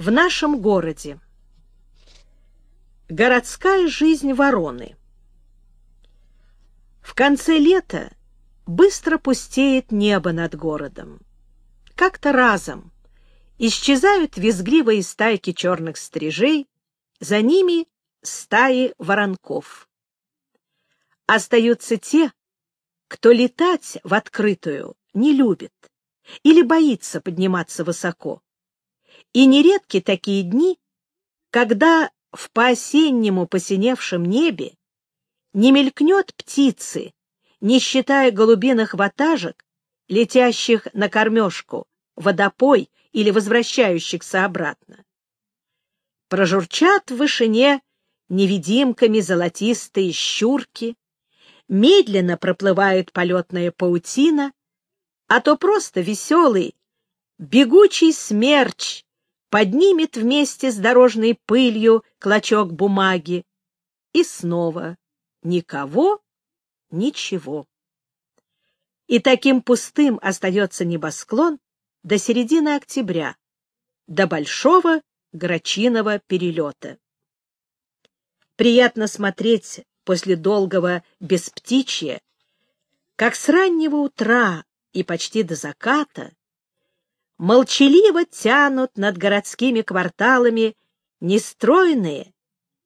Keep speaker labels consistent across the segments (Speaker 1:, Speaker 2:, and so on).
Speaker 1: В нашем городе. Городская жизнь вороны. В конце лета быстро пустеет небо над городом. Как-то разом исчезают визгливые стайки черных стрижей, за ними стаи воронков. Остаются те, кто летать в открытую не любит или боится подниматься высоко. И нередки такие дни, когда в по-осеннему посиневшем небе не мелькнет птицы, не считая голубиных ватажек, летящих на кормежку, водопой или возвращающихся обратно. Прожурчат в вышине невидимками золотистые щурки, медленно проплывает полетная паутина, а то просто веселый, бегучий смерч поднимет вместе с дорожной пылью клочок бумаги, и снова никого, ничего. И таким пустым остается небосклон до середины октября, до большого грачиного перелета. Приятно смотреть после долгого бесптичья, как с раннего утра и почти до заката молчаливо тянут над городскими кварталами нестройные,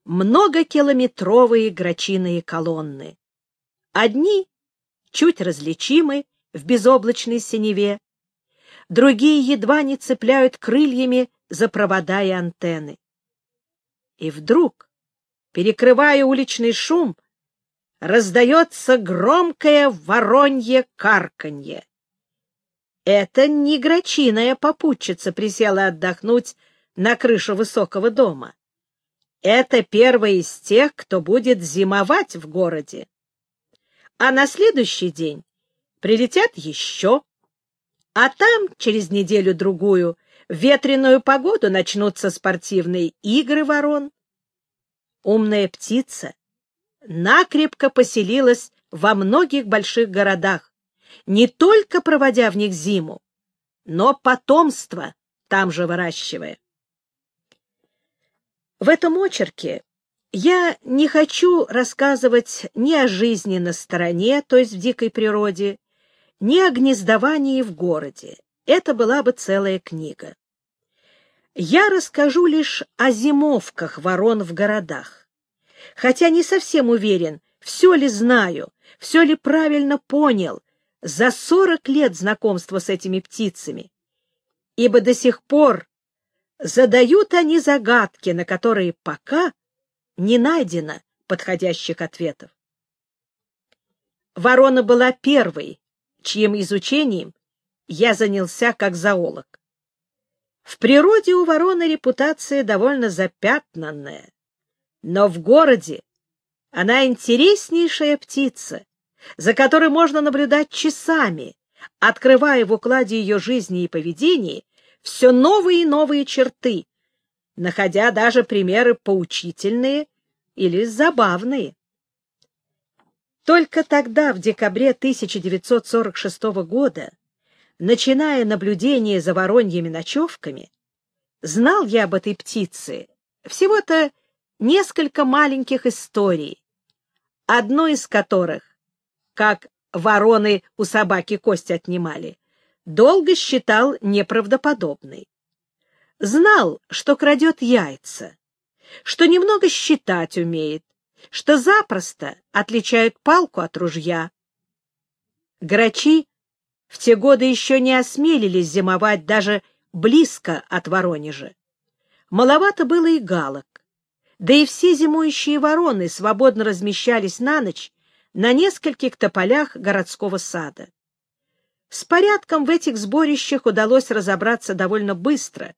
Speaker 1: многокилометровые грачиные колонны. Одни чуть различимы в безоблачной синеве, другие едва не цепляют крыльями за провода и антенны. И вдруг, перекрывая уличный шум, раздается громкое воронье карканье. Это не грачиная попутчица присела отдохнуть на крышу высокого дома. Это первая из тех, кто будет зимовать в городе. А на следующий день прилетят еще. А там, через неделю-другую, в ветреную погоду начнутся спортивные игры ворон. Умная птица накрепко поселилась во многих больших городах, не только проводя в них зиму, но потомство там же выращивая. В этом очерке я не хочу рассказывать ни о жизни на стороне, то есть в дикой природе, ни о гнездовании в городе. Это была бы целая книга. Я расскажу лишь о зимовках ворон в городах. Хотя не совсем уверен, все ли знаю, все ли правильно понял за сорок лет знакомства с этими птицами, ибо до сих пор задают они загадки, на которые пока не найдено подходящих ответов. Ворона была первой, чьим изучением я занялся как зоолог. В природе у вороны репутация довольно запятнанная, но в городе она интереснейшая птица, за которой можно наблюдать часами, открывая в укладе ее жизни и поведения все новые и новые черты, находя даже примеры поучительные или забавные. Только тогда, в декабре 1946 года, начиная наблюдение за вороньими ночевками, знал я об этой птице всего-то несколько маленьких историй, одну из которых как вороны у собаки кость отнимали, долго считал неправдоподобной. Знал, что крадет яйца, что немного считать умеет, что запросто отличает палку от ружья. Грачи в те годы еще не осмелились зимовать даже близко от Воронежа. Маловато было и галок, да и все зимующие вороны свободно размещались на ночь на нескольких тополях городского сада. С порядком в этих сборищах удалось разобраться довольно быстро,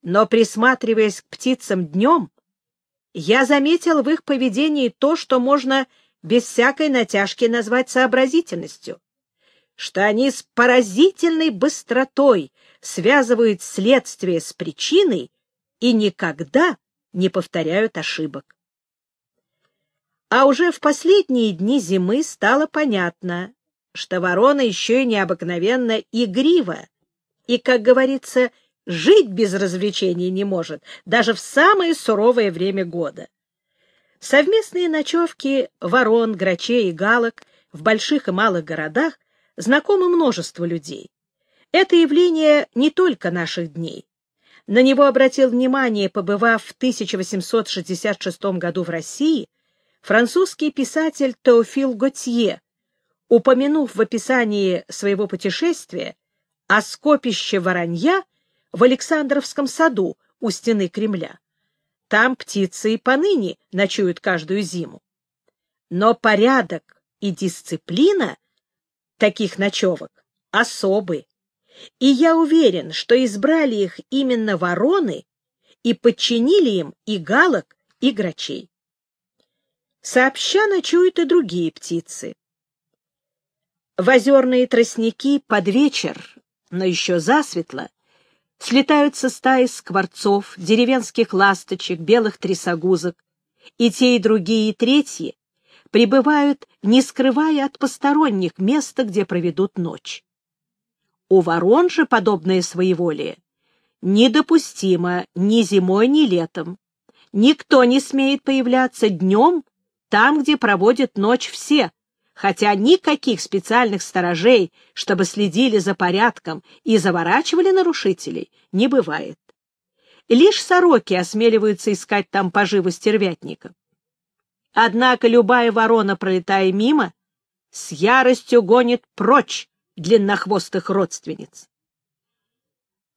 Speaker 1: но, присматриваясь к птицам днем, я заметил в их поведении то, что можно без всякой натяжки назвать сообразительностью, что они с поразительной быстротой связывают следствие с причиной и никогда не повторяют ошибок. А уже в последние дни зимы стало понятно, что ворона еще и необыкновенно игрива и, как говорится, жить без развлечений не может, даже в самое суровое время года. Совместные ночевки ворон, грачей и галок в больших и малых городах знакомы множеству людей. Это явление не только наших дней. На него обратил внимание, побывав в 1866 году в России, французский писатель Теофил Готье, упомянув в описании своего путешествия о скопище воронья в Александровском саду у стены Кремля. Там птицы и поныне ночуют каждую зиму. Но порядок и дисциплина таких ночевок особы. И я уверен, что избрали их именно вороны и подчинили им и галок, и грачей. Сообща ночуют и другие птицы. В озерные тростники под вечер, но еще засветло, слетаются стаи скворцов, деревенских ласточек, белых трясогузок, и те, и другие, и третьи прибывают, не скрывая от посторонних места, где проведут ночь. У ворон же подобное своеволие недопустимо ни зимой, ни летом. Никто не смеет появляться днем там, где проводят ночь все, хотя никаких специальных сторожей, чтобы следили за порядком и заворачивали нарушителей, не бывает. Лишь сороки осмеливаются искать там поживу стервятников. Однако любая ворона, пролетая мимо, с яростью гонит прочь длиннохвостых родственниц.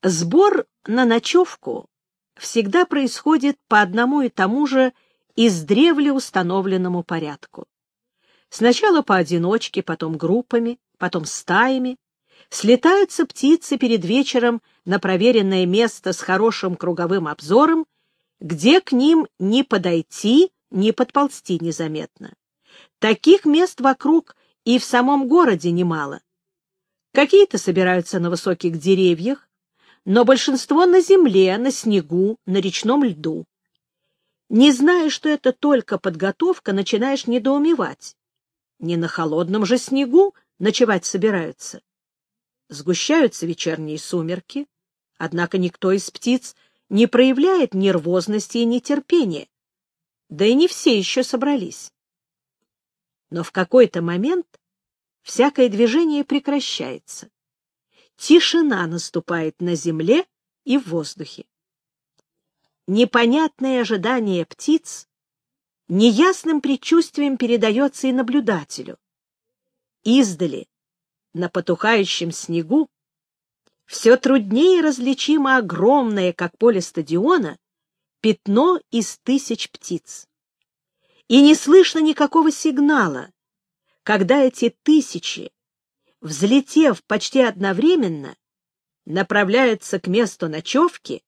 Speaker 1: Сбор на ночевку всегда происходит по одному и тому же издревле установленному порядку. Сначала поодиночке, потом группами, потом стаями. Слетаются птицы перед вечером на проверенное место с хорошим круговым обзором, где к ним не подойти, не подползти незаметно. Таких мест вокруг и в самом городе немало. Какие-то собираются на высоких деревьях, но большинство на земле, на снегу, на речном льду. Не зная, что это только подготовка, начинаешь недоумевать. Не на холодном же снегу ночевать собираются. Сгущаются вечерние сумерки, однако никто из птиц не проявляет нервозности и нетерпения да и не все еще собрались. Но в какой-то момент всякое движение прекращается. Тишина наступает на земле и в воздухе. Непонятное ожидание птиц неясным предчувствием передается и наблюдателю. Издали, на потухающем снегу, все труднее различимо огромное, как поле стадиона, пятно из тысяч птиц. И не слышно никакого сигнала, когда эти тысячи, взлетев почти одновременно, направляются к месту ночевки,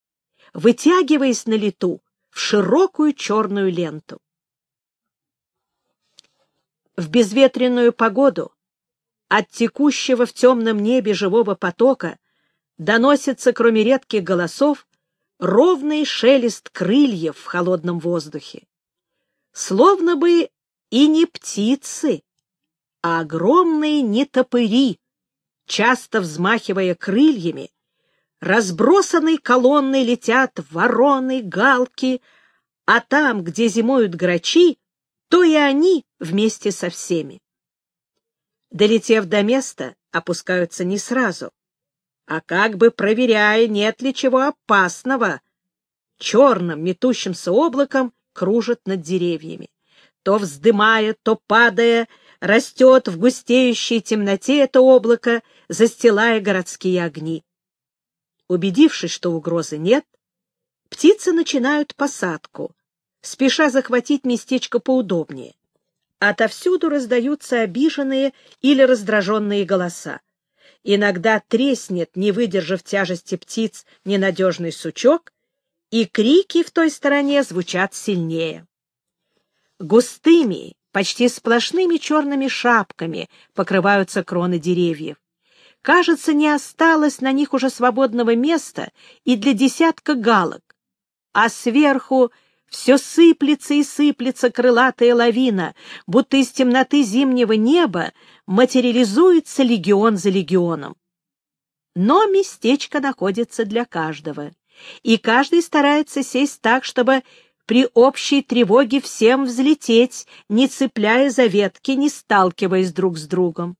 Speaker 1: вытягиваясь на лету в широкую черную ленту. В безветренную погоду от текущего в темном небе живого потока доносится, кроме редких голосов, ровный шелест крыльев в холодном воздухе. Словно бы и не птицы, а огромные нетопыри, часто взмахивая крыльями, разбросанной колонной летят вороны, галки, а там, где зимуют грачи, то и они вместе со всеми. Долетев до места, опускаются не сразу, а как бы проверяя, нет ли чего опасного. Черным метущимся облаком кружит над деревьями. То вздымая, то падая, растет в густеющей темноте это облако, застилая городские огни. Убедившись, что угрозы нет, птицы начинают посадку, спеша захватить местечко поудобнее. Отовсюду раздаются обиженные или раздраженные голоса. Иногда треснет, не выдержав тяжести птиц, ненадежный сучок, и крики в той стороне звучат сильнее. Густыми, почти сплошными черными шапками покрываются кроны деревьев. Кажется, не осталось на них уже свободного места и для десятка галок, а сверху все сыплется и сыплется крылатая лавина, будто из темноты зимнего неба материализуется легион за легионом. Но местечко находится для каждого, и каждый старается сесть так, чтобы при общей тревоге всем взлететь, не цепляя за ветки, не сталкиваясь друг с другом.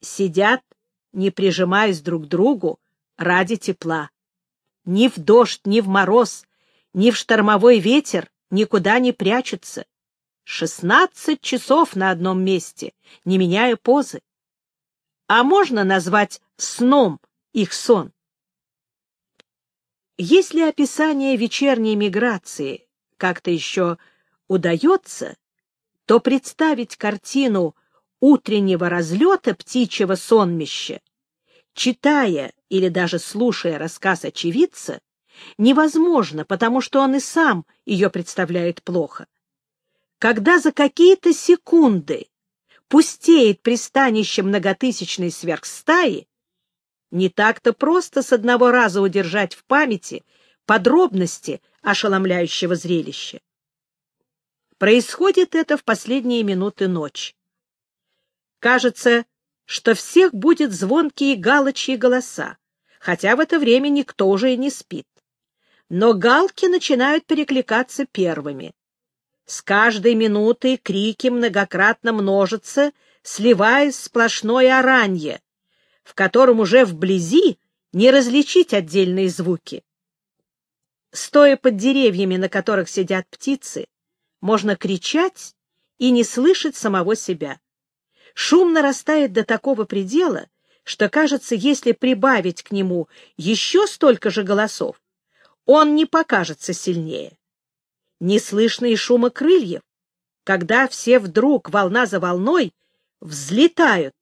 Speaker 1: Сидят, не прижимаясь друг к другу, ради тепла. Ни в дождь, ни в мороз, ни в штормовой ветер никуда не прячутся. Шестнадцать часов на одном месте, не меняя позы. А можно назвать сном их сон? Если описание вечерней миграции как-то еще удается, то представить картину утреннего разлета птичьего сонмища, читая или даже слушая рассказ очевидца, невозможно, потому что он и сам ее представляет плохо. Когда за какие-то секунды пустеет пристанище многотысячной сверхстаи, не так-то просто с одного раза удержать в памяти подробности ошеломляющего зрелища. Происходит это в последние минуты ночи. Кажется, что всех будет звонкие галочьи голоса, хотя в это время никто уже и не спит. Но галки начинают перекликаться первыми. С каждой минутой крики многократно множатся, сливаясь в сплошное оранье, в котором уже вблизи не различить отдельные звуки. Стоя под деревьями, на которых сидят птицы, можно кричать и не слышать самого себя. Шум нарастает до такого предела, что, кажется, если прибавить к нему еще столько же голосов, он не покажется сильнее. Не слышно и шума крыльев, когда все вдруг, волна за волной, взлетают.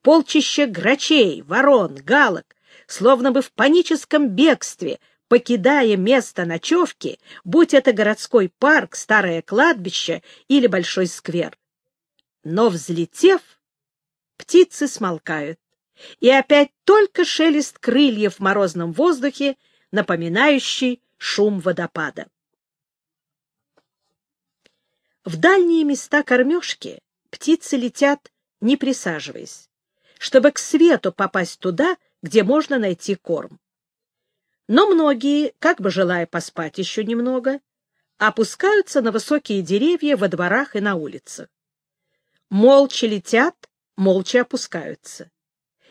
Speaker 1: Полчища грачей, ворон, галок, словно бы в паническом бегстве, покидая место ночевки, будь это городской парк, старое кладбище или большой сквер. Но, взлетев, птицы смолкают, и опять только шелест крыльев в морозном воздухе, напоминающий шум водопада. В дальние места кормежки птицы летят, не присаживаясь, чтобы к свету попасть туда, где можно найти корм. Но многие, как бы желая поспать еще немного, опускаются на высокие деревья во дворах и на улицах. Молча летят, молча опускаются.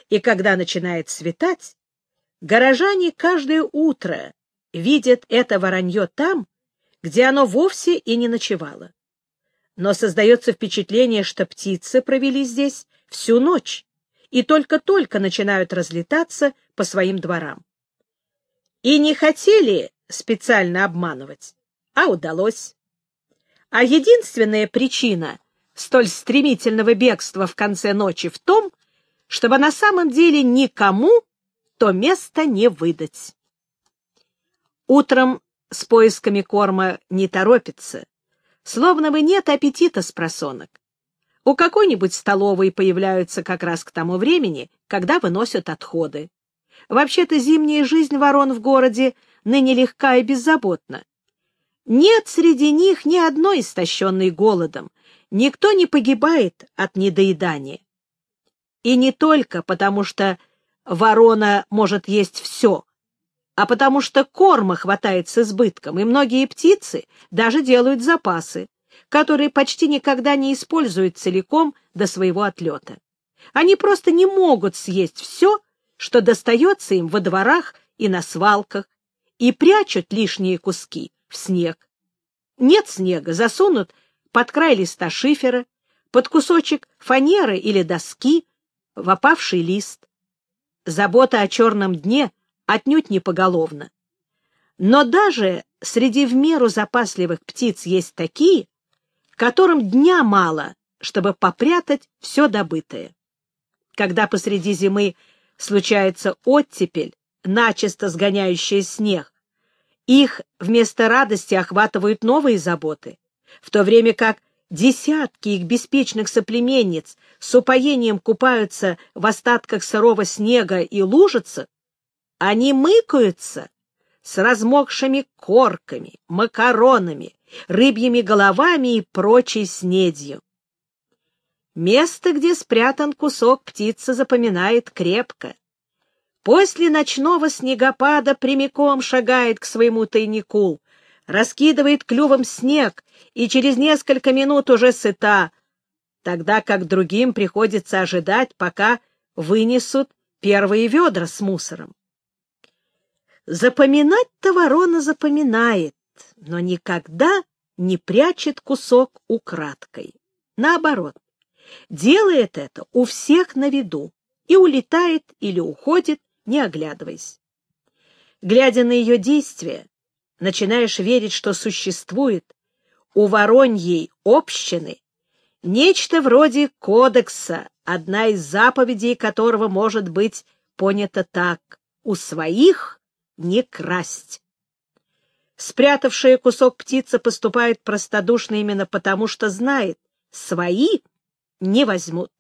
Speaker 1: И когда начинает светать, горожане каждое утро видят это воронье там, где оно вовсе и не ночевало. Но создается впечатление, что птицы провели здесь всю ночь и только-только начинают разлетаться по своим дворам. И не хотели специально обманывать, а удалось. А единственная причина столь стремительного бегства в конце ночи в том, чтобы на самом деле никому то место не выдать. Утром с поисками корма не торопится, словно бы нет аппетита с просонок. У какой-нибудь столовой появляются как раз к тому времени, когда выносят отходы. Вообще-то зимняя жизнь ворон в городе ныне легка и беззаботна. Нет среди них ни одной истощенной голодом, никто не погибает от недоедания. И не только потому, что ворона может есть все, а потому что корма хватает с избытком, и многие птицы даже делают запасы, которые почти никогда не используют целиком до своего отлета. Они просто не могут съесть все, что достается им во дворах и на свалках, и прячут лишние куски в снег. Нет снега, засунут под край листа шифера, под кусочек фанеры или доски, в опавший лист. Забота о черном дне отнюдь не поголовна. Но даже среди в меру запасливых птиц есть такие, которым дня мало, чтобы попрятать все добытое. Когда посреди зимы случается оттепель, начисто сгоняющая снег, их вместо радости охватывают новые заботы, в то время как десятки их беспечных соплеменниц с упоением купаются в остатках сырого снега и лужицах, они мыкаются с размокшими корками, макаронами, рыбьими головами и прочей снедью. Место, где спрятан кусок птица, запоминает крепко. после ночного снегопада прямиком шагает к своему тайнику, раскидывает клювом снег и через несколько минут уже сыта, тогда как другим приходится ожидать, пока вынесут первые ведра с мусором. Запоминать-то ворона запоминает, но никогда не прячет кусок украдкой. Наоборот, делает это у всех на виду и улетает или уходит, не оглядываясь. Глядя на ее действия, начинаешь верить, что существует у вороньей общины нечто вроде кодекса, одна из заповедей которого может быть понята так — у своих не красть. Спрятавшая кусок птица поступает простодушно именно потому, что знает, свои не возьмут.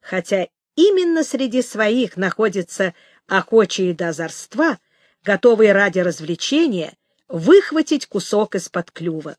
Speaker 1: Хотя именно среди своих находятся охочие до озорства, готовые ради развлечения выхватить кусок из-под клюва.